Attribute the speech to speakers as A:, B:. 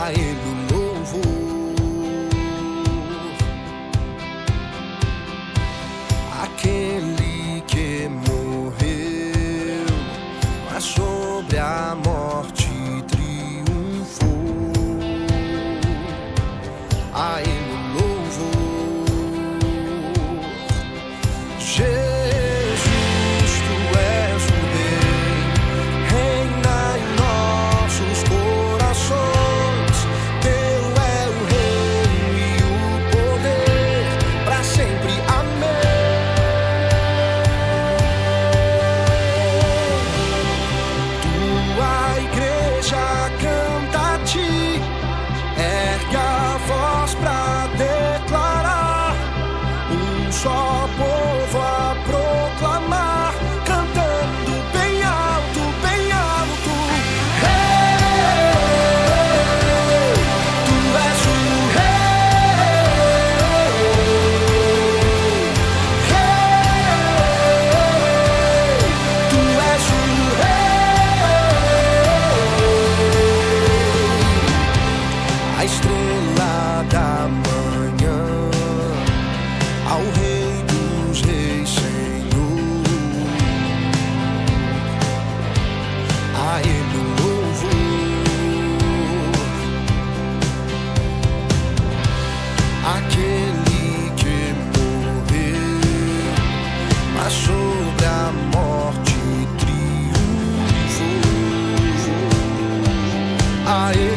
A: a Ele o louvor. Aquele que morreu, mas sobre a morte triunfou. A Ele o louvor. Jesus more. a.